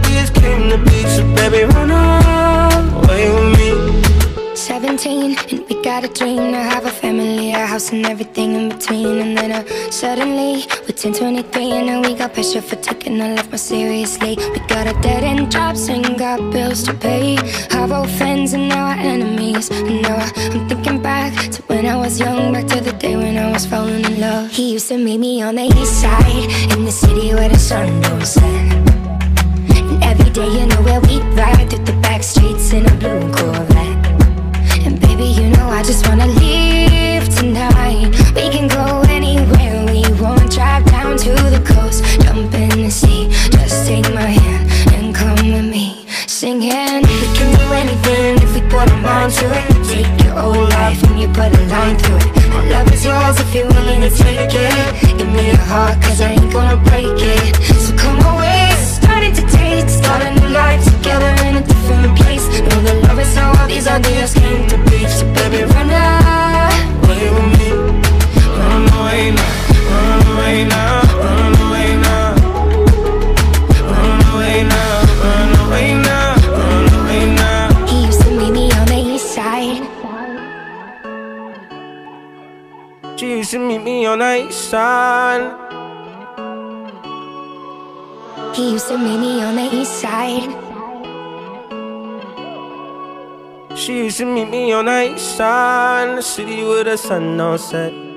Ideas came to be. So baby, run away with me. 17 and we got a dream to have a family, a house and everything in between. And then uh, suddenly we're 10, 23 and now we got pressure for taking our life more seriously. We got a dead end jobs and got bills to pay. Our old friends and now our enemies. And now I, I'm thinking back to when I was young Back to the day when I was falling in love. He used to meet me on the east side In the city where the sun don't set Day you know where we ride Through the back streets in a blue Corvette. And baby, you know I just wanna leave tonight. We can go anywhere we want. Drive down to the coast, jump in the sea. Just take my hand and come with me. Singing We can do anything if we put our mind to it. Take your whole life and you put a line through it. My love is yours if you're willing to take it. Give me your heart cause I ain't gonna break it. So come away, She used to meet me on the east side. He used to meet me on the east side She used to meet me on the east side in the city with the sun on set.